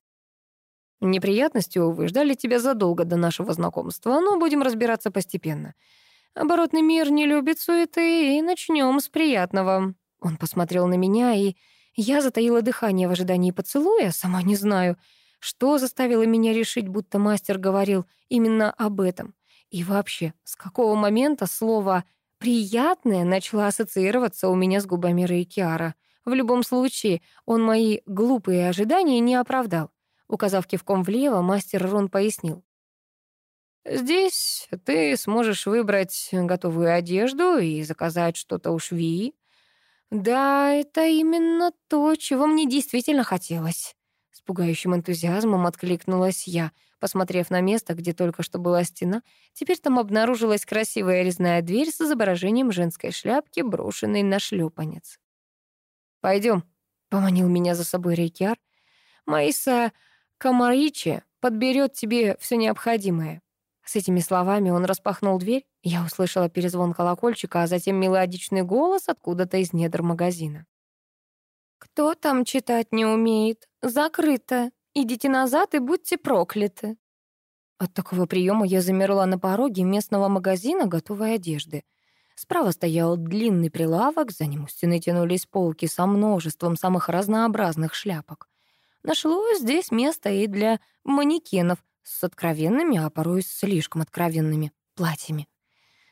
«Неприятности, увы, ждали тебя задолго до нашего знакомства, но будем разбираться постепенно. Оборотный мир не любит суеты, и начнем с приятного». Он посмотрел на меня, и я затаила дыхание в ожидании поцелуя, сама не знаю, что заставило меня решить, будто мастер говорил именно об этом. И вообще, с какого момента слово приятное начало ассоциироваться у меня с губами Рейкиара. В любом случае, он мои глупые ожидания не оправдал. Указав кивком влево, мастер Рон пояснил. «Здесь ты сможешь выбрать готовую одежду и заказать что-то у швеи. Да, это именно то, чего мне действительно хотелось пугающим энтузиазмом откликнулась я. Посмотрев на место, где только что была стена, теперь там обнаружилась красивая резная дверь с изображением женской шляпки, брошенной на шлепанец. Пойдем, поманил меня за собой Рейкиар. «Маиса Камаричи подберет тебе все необходимое». С этими словами он распахнул дверь, я услышала перезвон колокольчика, а затем мелодичный голос откуда-то из недр магазина. Кто там читать не умеет? Закрыто. Идите назад и будьте прокляты. От такого приема я замерла на пороге местного магазина готовой одежды. Справа стоял длинный прилавок, за ним у стены тянулись полки со множеством самых разнообразных шляпок. Нашлось здесь место и для манекенов с откровенными, а порой слишком откровенными, платьями.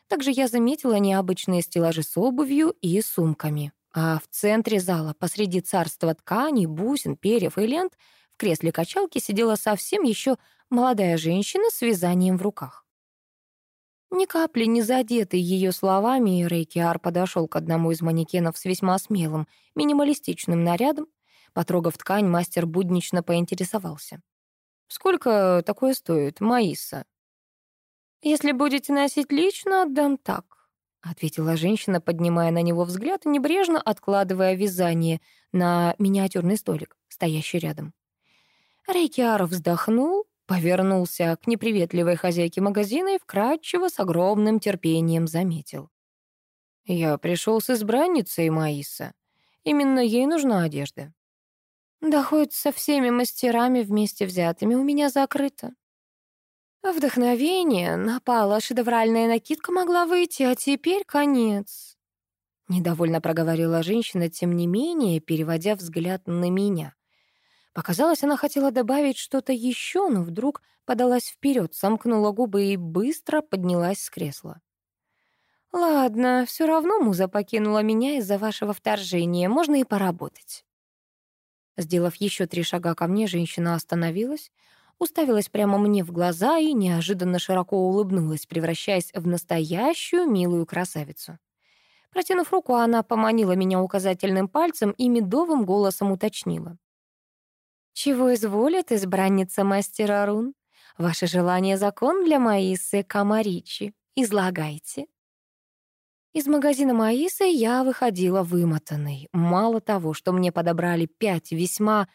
Также я заметила необычные стеллажи с обувью и сумками. А в центре зала, посреди царства тканей, бусин, перьев и лент, в кресле качалки сидела совсем еще молодая женщина с вязанием в руках. Ни капли не задетый ее словами, Рейкиар подошел к одному из манекенов с весьма смелым, минималистичным нарядом. Потрогав ткань, мастер буднично поинтересовался. «Сколько такое стоит, Маиса?» «Если будете носить лично, отдам так», ответила женщина, поднимая на него взгляд и небрежно откладывая вязание на миниатюрный столик, стоящий рядом. Рейкиаров вздохнул, повернулся к неприветливой хозяйке магазина и вкратчиво с огромным терпением заметил. «Я пришел с избранницей Маиса. Именно ей нужна одежда». «Да хоть со всеми мастерами вместе взятыми у меня закрыто», Вдохновение напало, шедевральная накидка могла выйти, а теперь конец. Недовольно проговорила женщина, тем не менее, переводя взгляд на меня. Показалось, она хотела добавить что-то еще, но вдруг подалась вперед, сомкнула губы и быстро поднялась с кресла. «Ладно, все равно муза покинула меня из-за вашего вторжения, можно и поработать». Сделав еще три шага ко мне, женщина остановилась, уставилась прямо мне в глаза и неожиданно широко улыбнулась, превращаясь в настоящую милую красавицу. Протянув руку, она поманила меня указательным пальцем и медовым голосом уточнила. «Чего изволит избранница мастера Рун? Ваше желание — закон для Маисы Камаричи. Излагайте». Из магазина Маисы я выходила вымотанной. Мало того, что мне подобрали пять весьма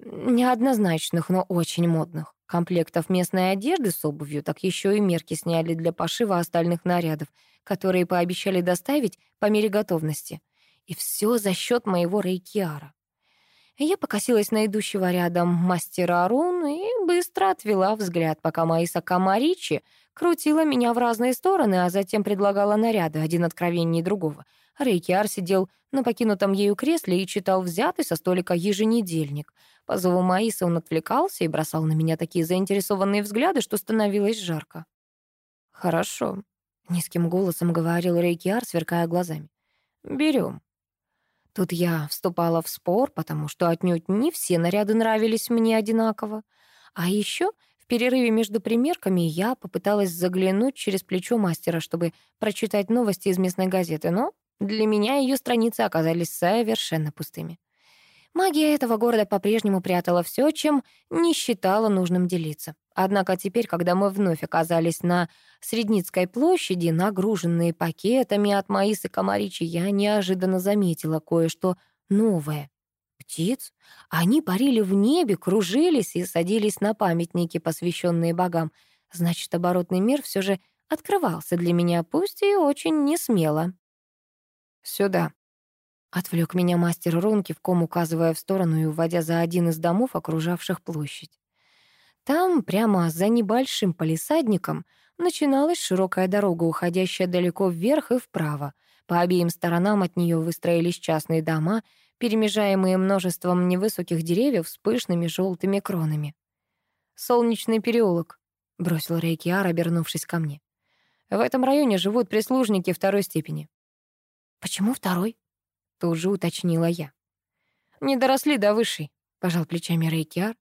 неоднозначных, но очень модных комплектов местной одежды с обувью, так еще и мерки сняли для пошива остальных нарядов, которые пообещали доставить по мере готовности. И все за счет моего рейкиара. Я покосилась на идущего рядом мастера Арун и быстро отвела взгляд, пока Маиса Камаричи крутила меня в разные стороны, а затем предлагала наряды, один откровеннее другого — Рейкиар сидел на покинутом ею кресле и читал взятый со столика еженедельник. По зову Маиса он отвлекался и бросал на меня такие заинтересованные взгляды, что становилось жарко. «Хорошо», — низким голосом говорил Рейкиар, сверкая глазами. «Берем». Тут я вступала в спор, потому что отнюдь не все наряды нравились мне одинаково. А еще в перерыве между примерками я попыталась заглянуть через плечо мастера, чтобы прочитать новости из местной газеты, но для меня ее страницы оказались совершенно пустыми. Магия этого города по-прежнему прятала все, чем не считала нужным делиться. Однако теперь, когда мы вновь оказались на Средницкой площади, нагруженные пакетами от Маис и Комаричи, я неожиданно заметила кое-что новое. Птиц? Они парили в небе, кружились и садились на памятники, посвященные богам. Значит, оборотный мир все же открывался для меня, пусть и очень несмело. Сюда». Отвлек меня мастер Рун, кивком указывая в сторону и уводя за один из домов, окружавших площадь. Там, прямо за небольшим палисадником, начиналась широкая дорога, уходящая далеко вверх и вправо. По обеим сторонам от неё выстроились частные дома, перемежаемые множеством невысоких деревьев с пышными желтыми кронами. «Солнечный переулок», — бросил Рейкиар, обернувшись ко мне. «В этом районе живут прислужники второй степени. «Почему второй?» Тут же уточнила я. «Не доросли до высшей», — пожал плечами Рейкиар.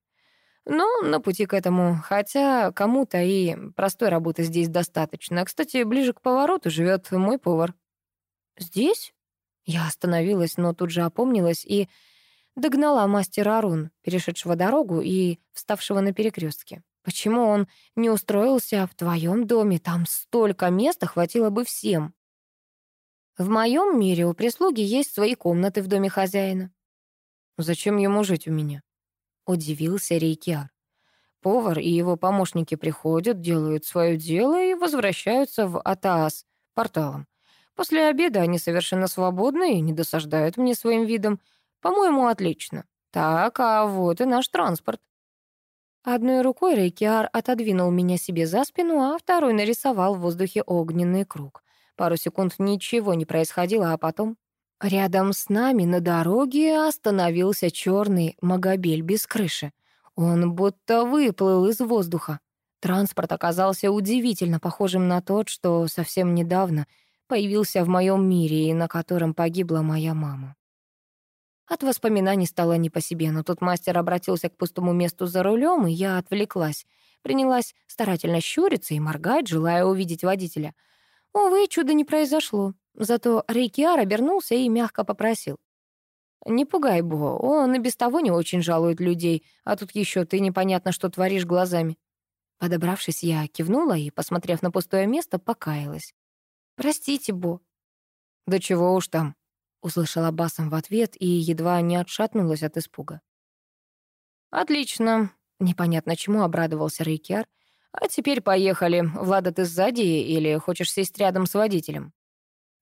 «Но ну, на пути к этому, хотя кому-то и простой работы здесь достаточно. Кстати, ближе к повороту живет мой повар». «Здесь?» Я остановилась, но тут же опомнилась и догнала мастера Арун, перешедшего дорогу и вставшего на перекрестке. Почему он не устроился в твоем доме? Там столько места хватило бы всем. В моем мире у прислуги есть свои комнаты в доме хозяина. «Ну зачем ему жить у меня? Удивился Рейкиар. Повар и его помощники приходят, делают свое дело и возвращаются в Атаас порталом. После обеда они совершенно свободны и не досаждают мне своим видом. По-моему, отлично. Так, а вот и наш транспорт. Одной рукой Рейкиар отодвинул меня себе за спину, а второй нарисовал в воздухе огненный круг. Пару секунд ничего не происходило, а потом... Рядом с нами на дороге остановился черный магобель без крыши. Он будто выплыл из воздуха. Транспорт оказался удивительно похожим на тот, что совсем недавно появился в моем мире и на котором погибла моя мама. От воспоминаний стало не по себе, но тут мастер обратился к пустому месту за рулем, и я отвлеклась. Принялась старательно щуриться и моргать, желая увидеть водителя — Увы, чудо не произошло. Зато Рейкиар обернулся и мягко попросил. «Не пугай Бога, он и без того не очень жалует людей, а тут еще ты непонятно, что творишь глазами». Подобравшись, я кивнула и, посмотрев на пустое место, покаялась. «Простите, Бо». «Да чего уж там», — услышала басом в ответ и едва не отшатнулась от испуга. «Отлично», — непонятно чему обрадовался Рейкиар, «А теперь поехали. Влада, ты сзади или хочешь сесть рядом с водителем?»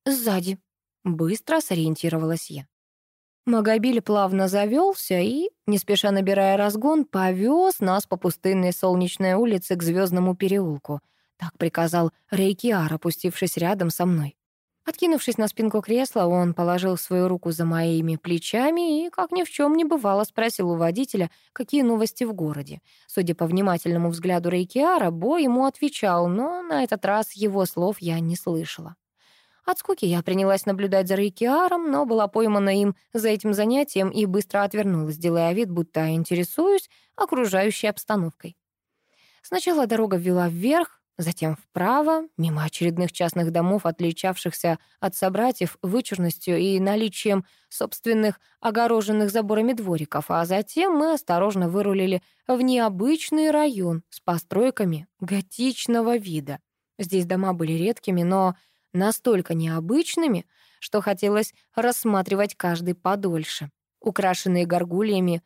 «Сзади», — быстро сориентировалась я. Магобиль плавно завёлся и, не спеша набирая разгон, повёз нас по пустынной солнечной улице к звёздному переулку. Так приказал Рейкиар, опустившись рядом со мной. Откинувшись на спинку кресла, он положил свою руку за моими плечами и, как ни в чем не бывало, спросил у водителя, какие новости в городе. Судя по внимательному взгляду Рейкиара, Бо ему отвечал, но на этот раз его слов я не слышала. От скуки я принялась наблюдать за Рейкиаром, но была поймана им за этим занятием и быстро отвернулась, делая вид, будто интересуюсь окружающей обстановкой. Сначала дорога вела вверх, Затем вправо, мимо очередных частных домов, отличавшихся от собратьев вычурностью и наличием собственных огороженных заборами двориков, а затем мы осторожно вырулили в необычный район с постройками готичного вида. Здесь дома были редкими, но настолько необычными, что хотелось рассматривать каждый подольше. Украшенные горгульями,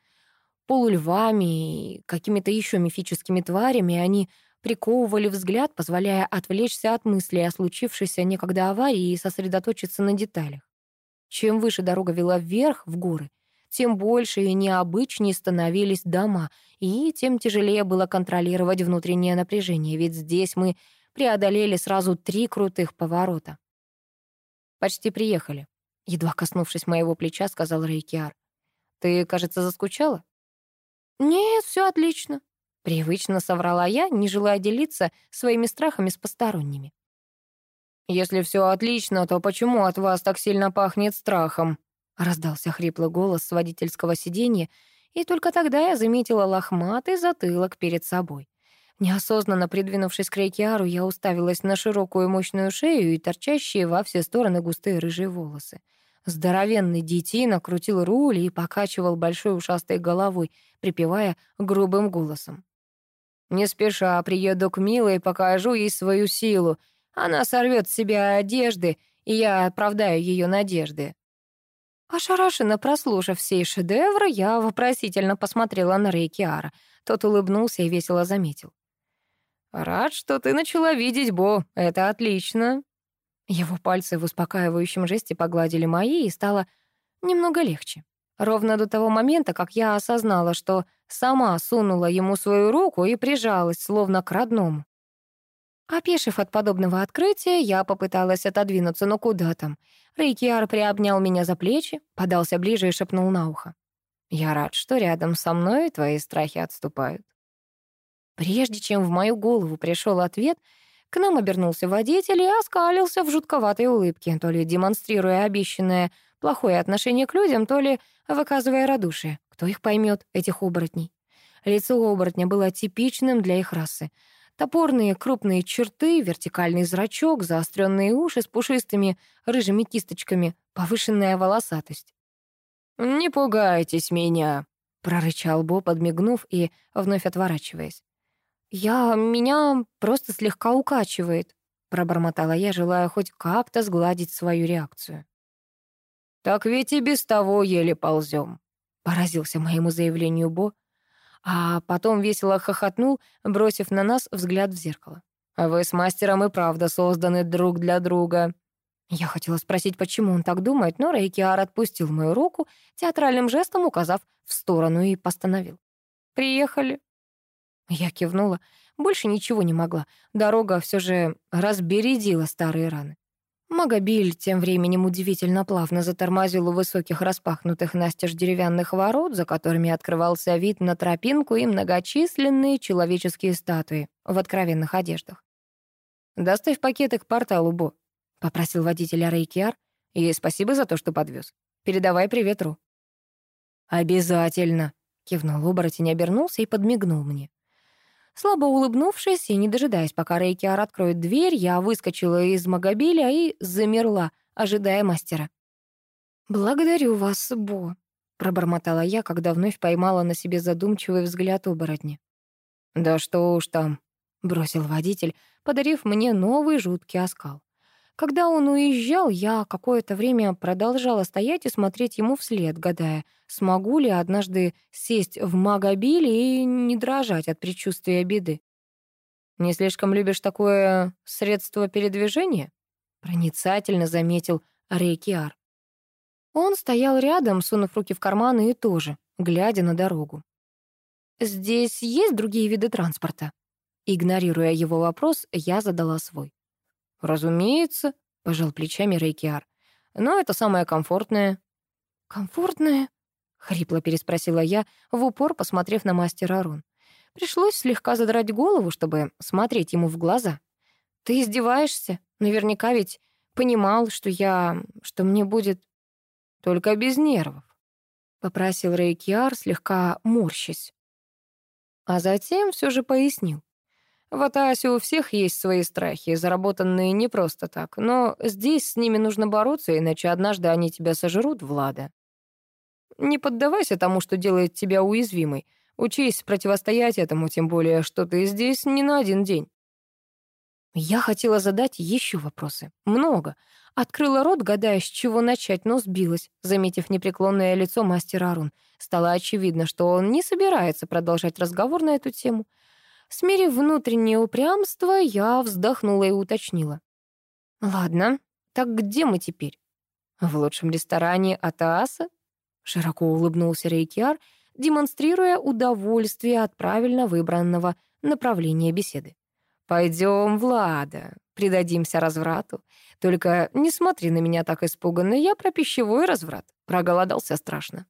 полульвами и какими-то еще мифическими тварями, они приковывали взгляд, позволяя отвлечься от мыслей о случившейся некогда аварии и сосредоточиться на деталях. Чем выше дорога вела вверх, в горы, тем больше и необычнее становились дома, и тем тяжелее было контролировать внутреннее напряжение, ведь здесь мы преодолели сразу три крутых поворота. «Почти приехали», — едва коснувшись моего плеча, сказал Рейкиар. «Ты, кажется, заскучала?» «Нет, все отлично», Привычно соврала я, не желая делиться своими страхами с посторонними. «Если все отлично, то почему от вас так сильно пахнет страхом?» раздался хриплый голос с водительского сиденья, и только тогда я заметила лохматый затылок перед собой. Неосознанно придвинувшись к Рейкиару, я уставилась на широкую мощную шею и торчащие во все стороны густые рыжие волосы. Здоровенный детина крутил руль и покачивал большой ушастой головой, припевая грубым голосом. Не спеша приеду к милой, покажу ей свою силу. Она сорвет с себя одежды, и я оправдаю ее надежды». Ошарашенно прослушав сей шедевр, я вопросительно посмотрела на Рейкиара. Тот улыбнулся и весело заметил. «Рад, что ты начала видеть Бо. Это отлично». Его пальцы в успокаивающем жесте погладили мои, и стало немного легче. Ровно до того момента, как я осознала, что сама сунула ему свою руку и прижалась, словно к родному. Опешив от подобного открытия, я попыталась отодвинуться, но куда там. Рейкиар приобнял меня за плечи, подался ближе и шепнул на ухо. «Я рад, что рядом со мной твои страхи отступают». Прежде чем в мою голову пришел ответ, к нам обернулся водитель и оскалился в жутковатой улыбке, то ли демонстрируя обещанное плохое отношение к людям, то ли выказывая радушие. Кто их поймет, этих оборотней? Лицо оборотня было типичным для их расы. Топорные крупные черты, вертикальный зрачок, заостренные уши с пушистыми рыжими кисточками, повышенная волосатость. «Не пугайтесь меня», — прорычал Бо, подмигнув и вновь отворачиваясь. «Я... меня просто слегка укачивает», — пробормотала я, желая хоть как-то сгладить свою реакцию. Так ведь и без того еле ползем. Поразился моему заявлению Бо, а потом весело хохотнул, бросив на нас взгляд в зеркало. «Вы с мастером и правда созданы друг для друга». Я хотела спросить, почему он так думает, но Рейкиар отпустил мою руку, театральным жестом указав в сторону и постановил. «Приехали». Я кивнула. Больше ничего не могла. Дорога все же разбередила старые раны. Магобиль тем временем удивительно плавно затормозил у высоких распахнутых настежь деревянных ворот, за которыми открывался вид на тропинку и многочисленные человеческие статуи в откровенных одеждах. «Доставь пакеты к порталу, Бо», — попросил водителя Рейкиар. «И спасибо за то, что подвез. Передавай привет Ру». «Обязательно», — кивнул оборотень, обернулся и подмигнул мне. Слабо улыбнувшись и не дожидаясь, пока Рейкиар откроет дверь, я выскочила из Магобиля и замерла, ожидая мастера. «Благодарю вас, Бо», — пробормотала я, когда вновь поймала на себе задумчивый взгляд оборотни. «Да что уж там», — бросил водитель, подарив мне новый жуткий оскал. Когда он уезжал, я какое-то время продолжала стоять и смотреть ему вслед, гадая, смогу ли однажды сесть в магобиле и не дрожать от предчувствия беды. «Не слишком любишь такое средство передвижения?» — проницательно заметил Рейкиар. Он стоял рядом, сунув руки в карманы и тоже, глядя на дорогу. «Здесь есть другие виды транспорта?» Игнорируя его вопрос, я задала свой. «Разумеется», — пожал плечами Рейкиар. «Но это самое комфортное». «Комфортное?» — хрипло переспросила я, в упор посмотрев на мастера Арун. Пришлось слегка задрать голову, чтобы смотреть ему в глаза. «Ты издеваешься? Наверняка ведь понимал, что я... что мне будет...» «Только без нервов», — попросил Рейкиар, слегка морщись. А затем все же пояснил. В Атаасе у всех есть свои страхи, заработанные не просто так, но здесь с ними нужно бороться, иначе однажды они тебя сожрут, Влада. Не поддавайся тому, что делает тебя уязвимой. Учись противостоять этому, тем более, что ты здесь не на один день. Я хотела задать еще вопросы. Много. Открыла рот, гадая, с чего начать, но сбилась, заметив непреклонное лицо мастера Арун. Стало очевидно, что он не собирается продолжать разговор на эту тему — Смирив внутреннее упрямство, я вздохнула и уточнила. «Ладно, так где мы теперь?» «В лучшем ресторане Атааса?» Широко улыбнулся Рейкиар, демонстрируя удовольствие от правильно выбранного направления беседы. «Пойдем, Влада, предадимся разврату. Только не смотри на меня так испуганно, я про пищевой разврат. Проголодался страшно».